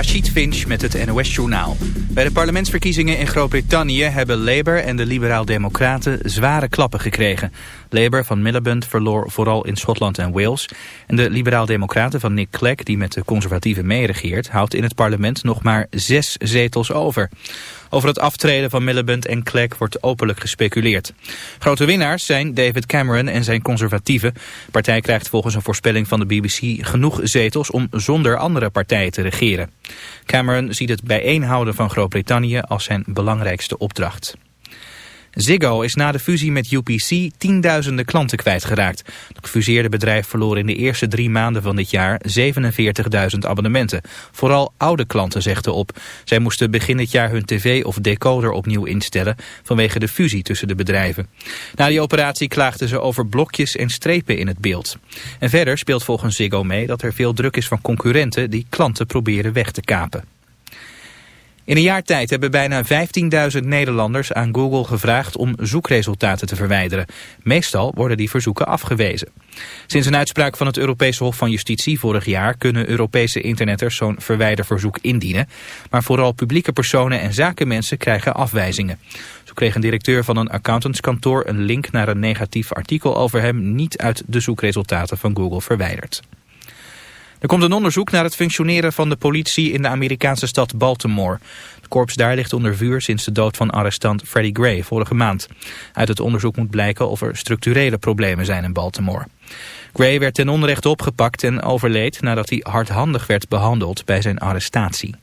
Rachid Finch met het NOS-journaal. Bij de parlementsverkiezingen in Groot-Brittannië hebben Labour en de Liberaal-Democraten zware klappen gekregen. Labour van Miliband verloor vooral in Schotland en Wales. En de Liberaal-Democraten van Nick Clegg, die met de conservatieven meeregeert, houdt in het parlement nog maar zes zetels over. Over het aftreden van Miliband en Clegg wordt openlijk gespeculeerd. Grote winnaars zijn David Cameron en zijn conservatieven. De partij krijgt volgens een voorspelling van de BBC genoeg zetels om zonder andere partijen te regeren. Cameron ziet het bijeenhouden van Groot-Brittannië als zijn belangrijkste opdracht. Ziggo is na de fusie met UPC tienduizenden klanten kwijtgeraakt. Het gefuseerde bedrijf verloor in de eerste drie maanden van dit jaar 47.000 abonnementen. Vooral oude klanten zegden op. Zij moesten begin dit jaar hun tv of decoder opnieuw instellen vanwege de fusie tussen de bedrijven. Na die operatie klaagden ze over blokjes en strepen in het beeld. En verder speelt volgens Ziggo mee dat er veel druk is van concurrenten die klanten proberen weg te kapen. In een jaar tijd hebben bijna 15.000 Nederlanders aan Google gevraagd om zoekresultaten te verwijderen. Meestal worden die verzoeken afgewezen. Sinds een uitspraak van het Europese Hof van Justitie vorig jaar kunnen Europese internetters zo'n verwijderverzoek indienen. Maar vooral publieke personen en zakenmensen krijgen afwijzingen. Zo kreeg een directeur van een accountantskantoor een link naar een negatief artikel over hem niet uit de zoekresultaten van Google verwijderd. Er komt een onderzoek naar het functioneren van de politie in de Amerikaanse stad Baltimore. Het korps daar ligt onder vuur sinds de dood van arrestant Freddie Gray vorige maand. Uit het onderzoek moet blijken of er structurele problemen zijn in Baltimore. Gray werd ten onrechte opgepakt en overleed nadat hij hardhandig werd behandeld bij zijn arrestatie.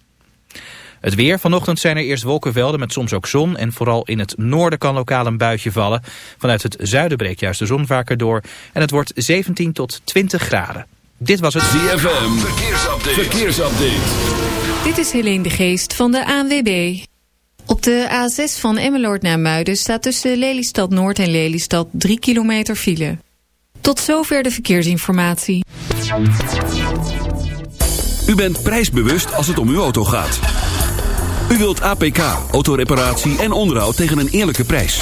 Het weer. Vanochtend zijn er eerst wolkenvelden met soms ook zon. En vooral in het noorden kan lokaal een buitje vallen. Vanuit het zuiden breekt juist de zon vaker door. En het wordt 17 tot 20 graden. Dit was het ZFM. Verkeersupdate. Verkeersupdate. Dit is Helene de Geest van de ANWB. Op de A6 van Emmeloord naar Muiden staat tussen Lelystad Noord en Lelystad 3 kilometer file. Tot zover de verkeersinformatie. U bent prijsbewust als het om uw auto gaat. U wilt APK, autoreparatie en onderhoud tegen een eerlijke prijs.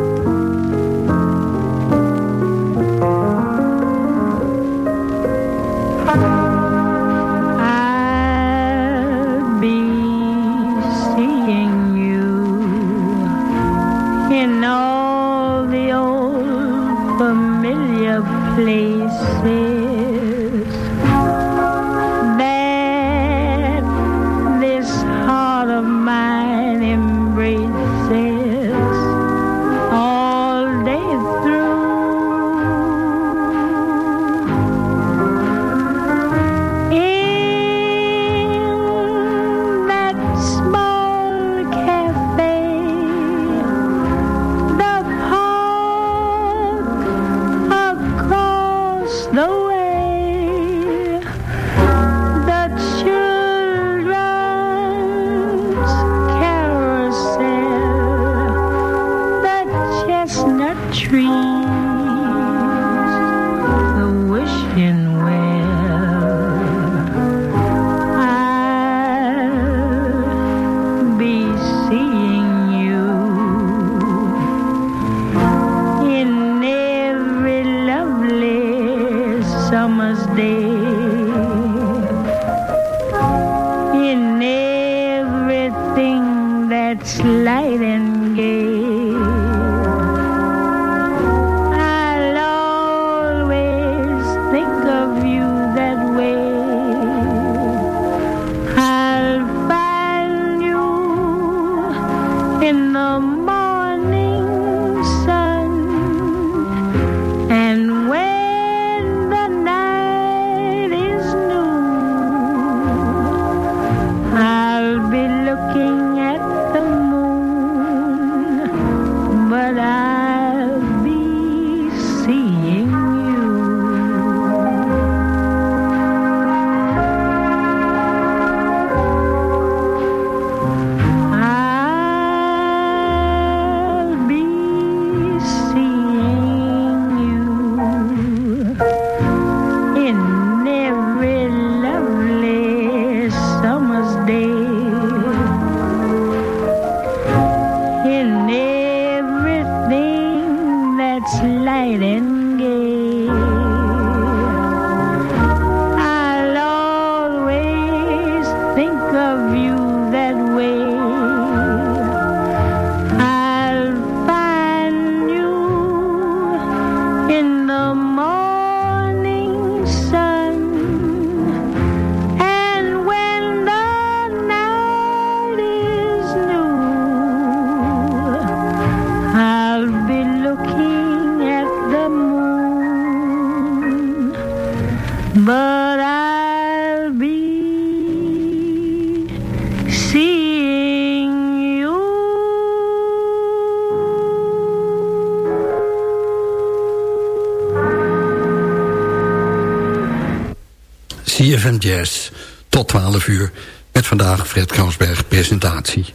Jazz tot 12 uur. Met vandaag Fred Kransberg presentatie.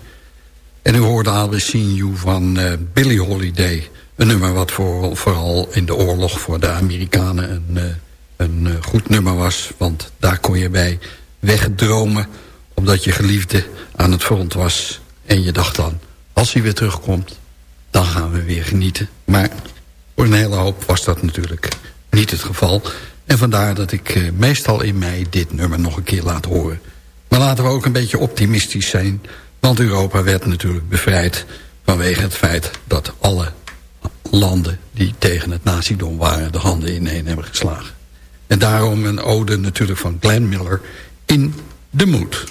En u hoorde Always Seen You van eh, Billie Holiday. Een nummer wat voor, vooral in de oorlog voor de Amerikanen een, eh, een eh, goed nummer was. Want daar kon je bij wegdromen. Omdat je geliefde aan het front was. En je dacht dan, als hij weer terugkomt, dan gaan we weer genieten. Maar voor een hele hoop was dat natuurlijk niet het geval. En vandaar dat ik eh, meestal in mei dit nummer nog een keer laat horen. Maar laten we ook een beetje optimistisch zijn. Want Europa werd natuurlijk bevrijd vanwege het feit dat alle landen die tegen het nazidom waren... de handen ineen hebben geslagen. En daarom een ode natuurlijk van Glenn Miller in de moed.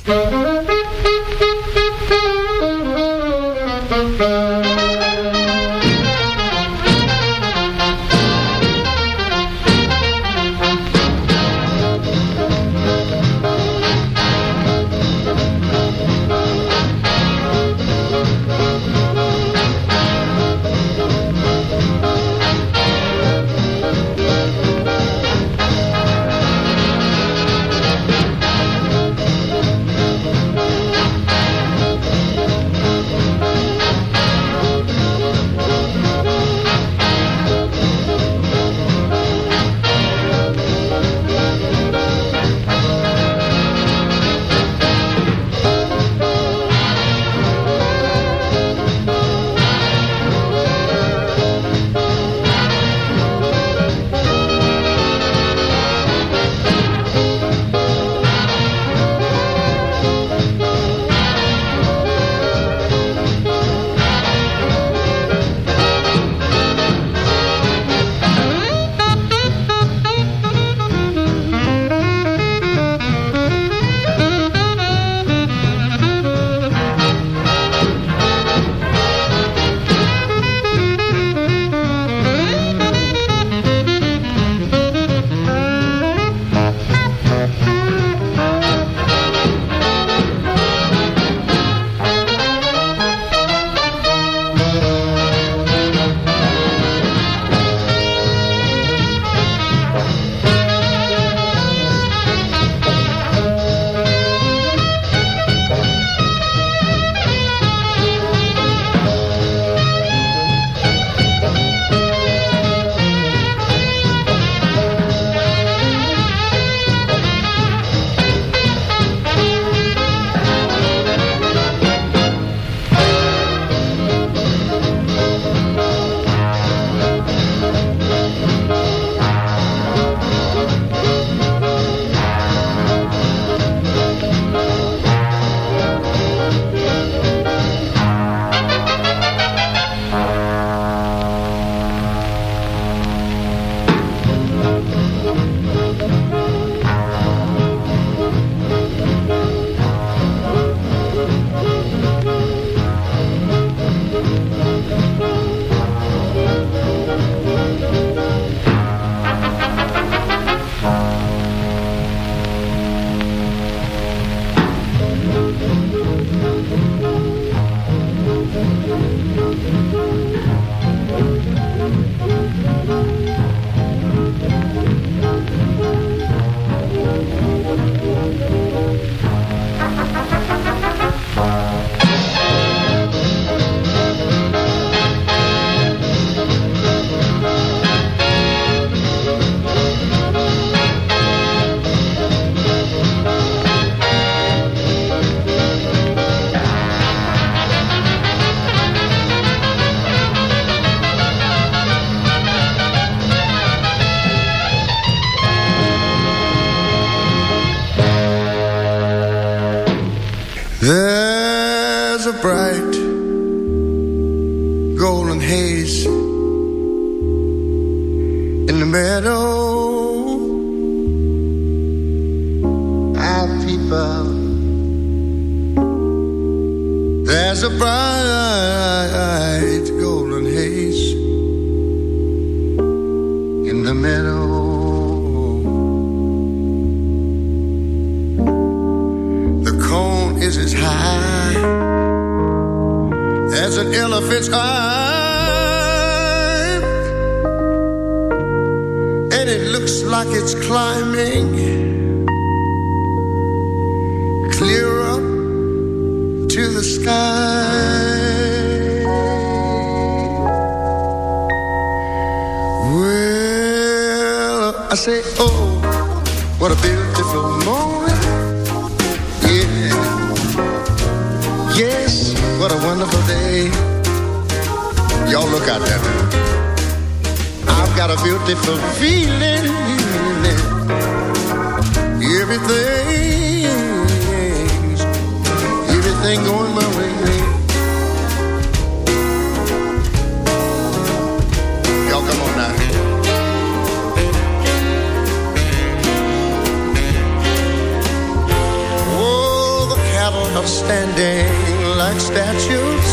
Standing like statues.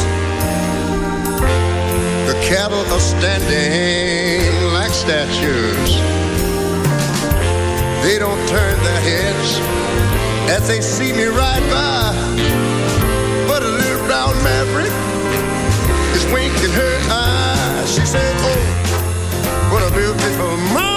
The cattle are standing like statues. They don't turn their heads as they see me ride by. But a little brown maverick is winking her eye. She said, Oh, what a beautiful morning.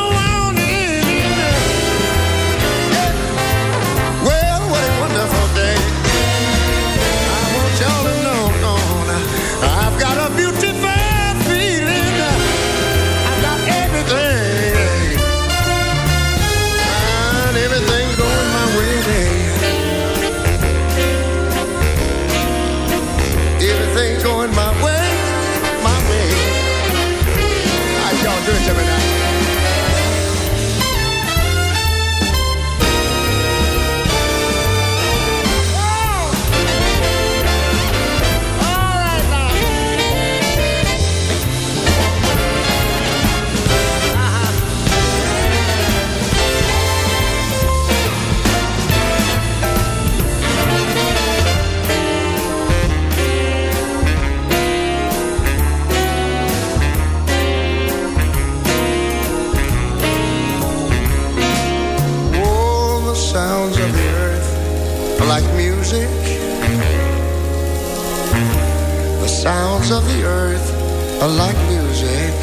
Sounds of the earth are like music.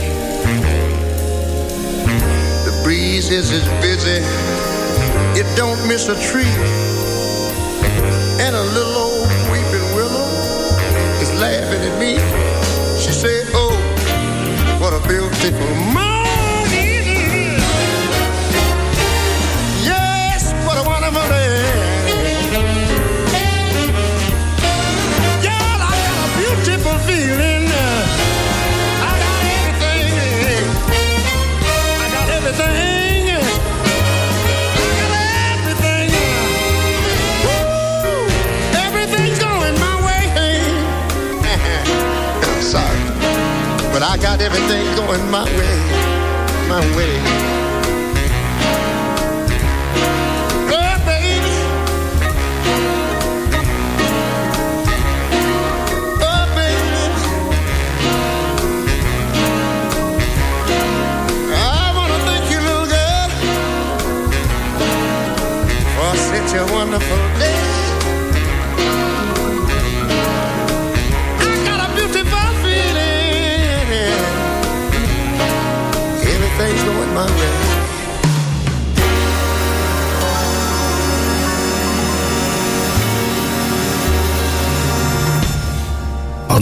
The breeze is as busy, it don't miss a tree. And a little old weeping willow is laughing at me. She said, Oh, what a beautiful but I got everything going my way. My way.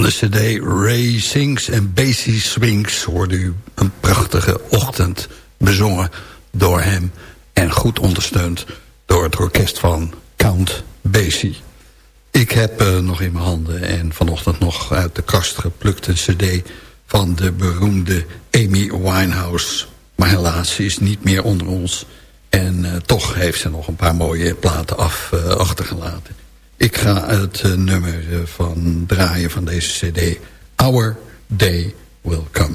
Van de cd Ray Sings en Basie Swings hoorde u een prachtige ochtend bezongen door hem... en goed ondersteund door het orkest van Count Basie. Ik heb eh, nog in mijn handen en vanochtend nog uit de kast geplukt cd... van de beroemde Amy Winehouse. Maar helaas, ze is niet meer onder ons. En eh, toch heeft ze nog een paar mooie platen af, eh, achtergelaten. Ik ga het eh, nummer eh, van draaien van deze cd. Our Day Will Come.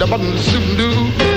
The button soon do.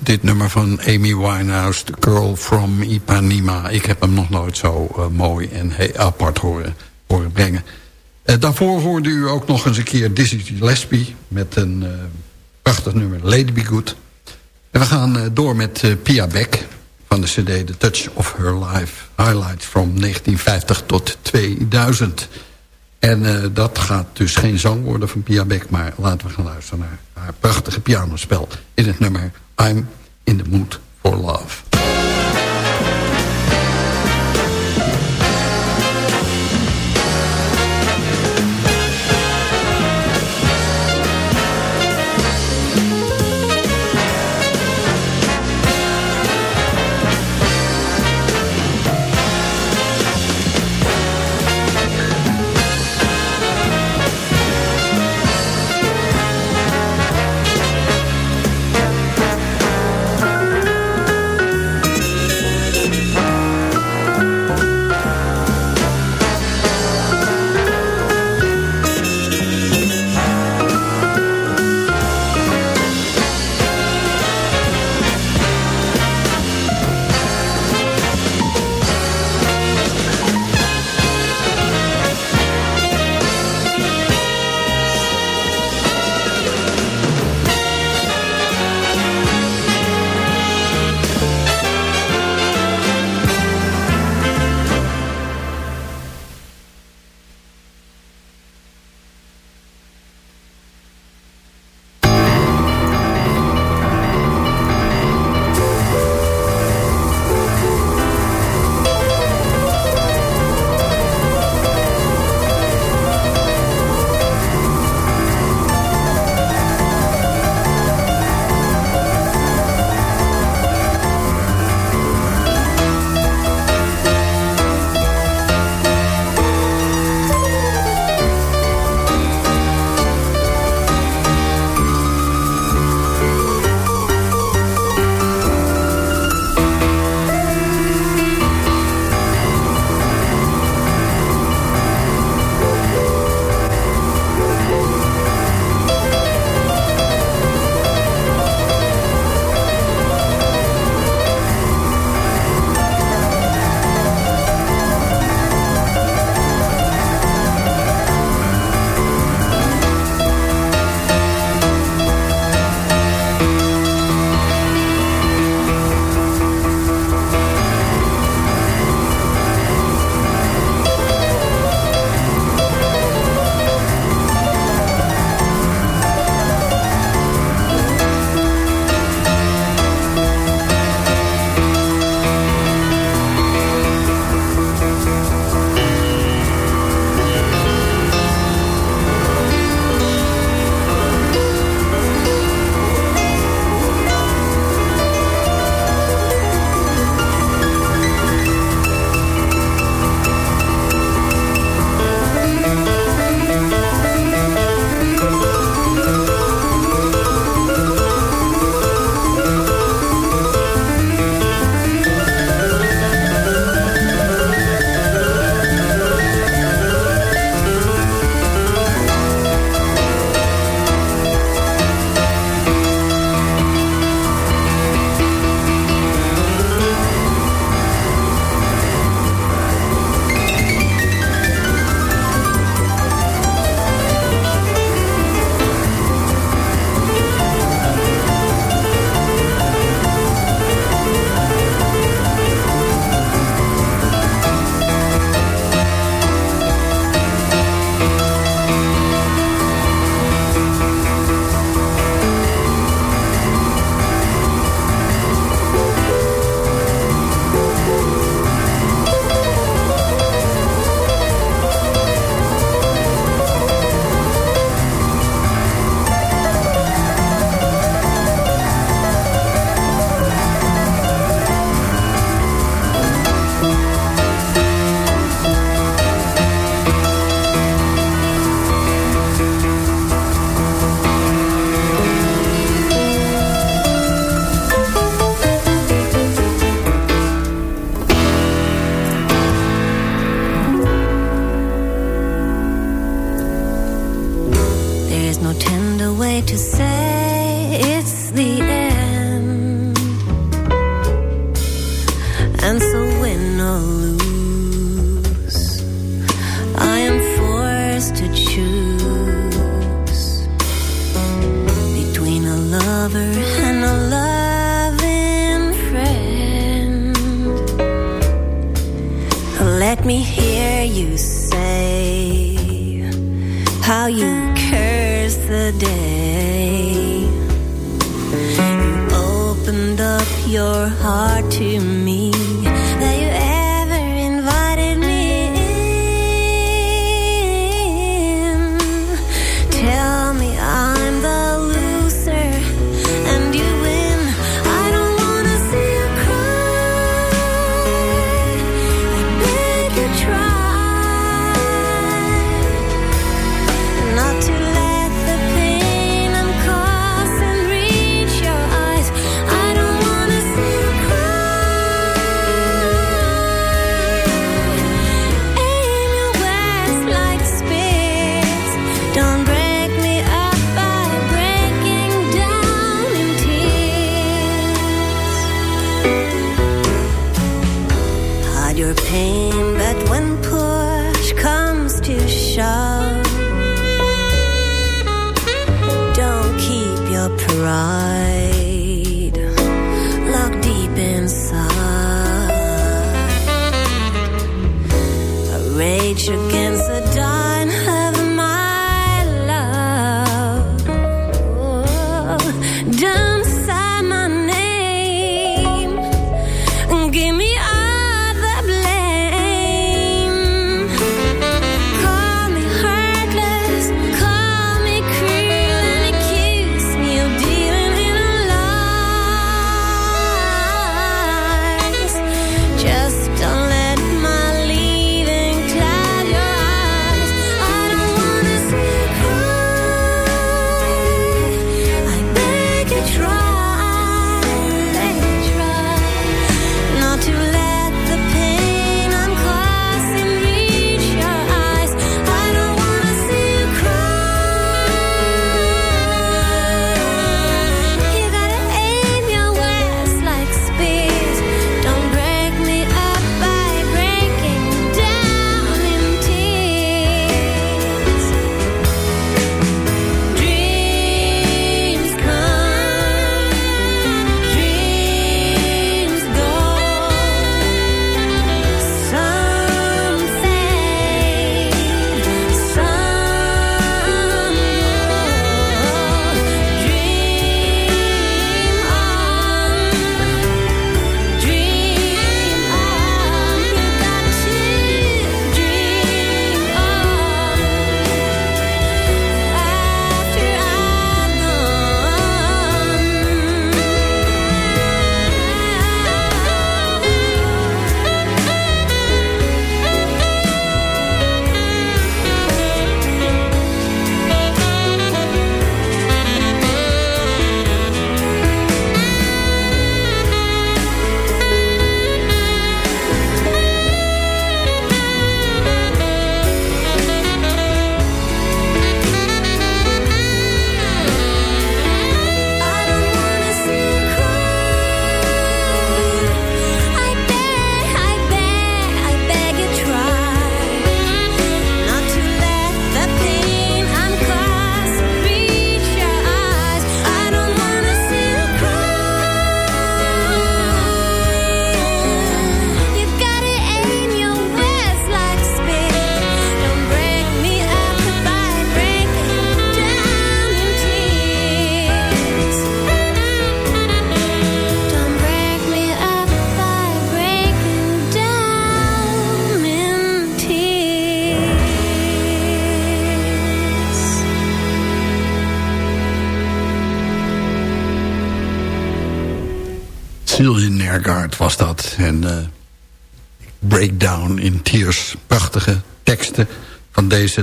Dit nummer van Amy Winehouse, The Girl from Ipanema. Ik heb hem nog nooit zo uh, mooi en apart horen, horen brengen. Uh, daarvoor hoorde u ook nog eens een keer Dizzy Gillespie... met een uh, prachtig nummer, Lady Be Good. En we gaan door met Pia Beck van de cd The Touch of Her Life. Highlights from 1950 tot 2000... En dat gaat dus geen zang worden van Pia Beck... maar laten we gaan luisteren naar haar prachtige pianospel... in het nummer I'm in the Mood for Love.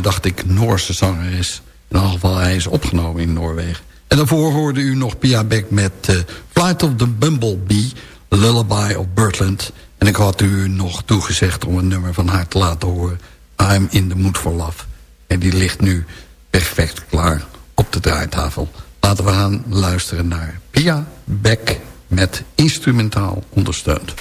dacht ik, Noorse zanger is, In elk geval, hij is opgenomen in Noorwegen. En daarvoor hoorde u nog Pia Beck met eh, Flight of the Bumblebee... Lullaby of Birdland. En ik had u nog toegezegd om een nummer van haar te laten horen. I'm in the mood for love. En die ligt nu perfect klaar op de draaitafel. Laten we gaan luisteren naar Pia Beck met instrumentaal ondersteund.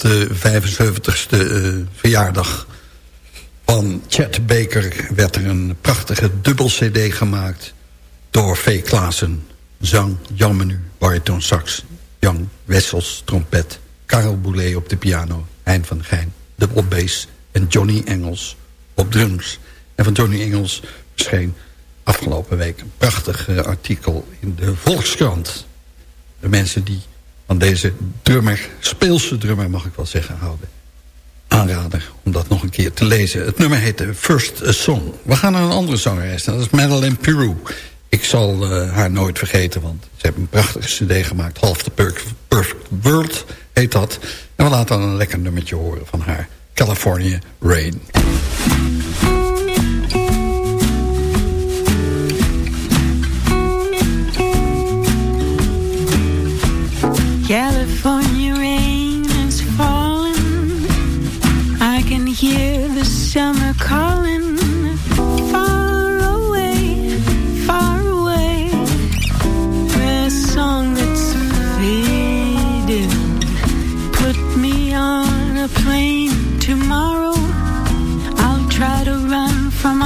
De 75ste eh, verjaardag van Chet Baker... werd er een prachtige dubbel cd gemaakt door V. Klaassen. Zang, Jan Menu, bariton sax, Jan Wessels, trompet... Karel Boulet op de piano, Hein van Gijn, dubbel bass... en Johnny Engels op drums. En van Johnny Engels verscheen afgelopen week een prachtig eh, artikel in de Volkskrant. De mensen die van deze drummer, speelse drummer mag ik wel zeggen, houden. Aanrader om dat nog een keer te lezen. Het nummer heet First Song. We gaan naar een andere zangeres, dat is Madeleine Peru. Ik zal uh, haar nooit vergeten, want ze hebben een prachtige cd gemaakt. Half the Perfect World heet dat. En we laten dan een lekker nummertje horen van haar. California Rain. California rain is falling. I can hear the summer calling. Far away, far away. Song that's fading. Put me on a plane tomorrow. I'll try to run from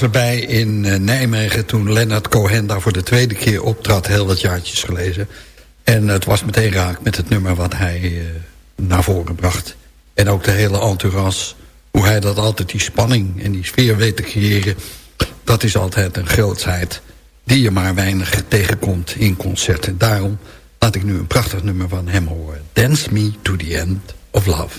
was erbij in eh, Nijmegen toen Leonard Cohen daar voor de tweede keer optrad, heel wat jaartjes gelezen. En het was meteen raak met het nummer wat hij eh, naar voren bracht. En ook de hele entourage, hoe hij dat altijd, die spanning en die sfeer weet te creëren... dat is altijd een grootheid die je maar weinig tegenkomt in concerten. Daarom laat ik nu een prachtig nummer van hem horen. Dance me to the end of love.